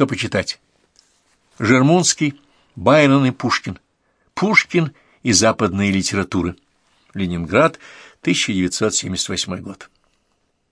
Что почитать? Жермунский, Байрон и Пушкин. Пушкин и западные литературы. Ленинград, 1978 год.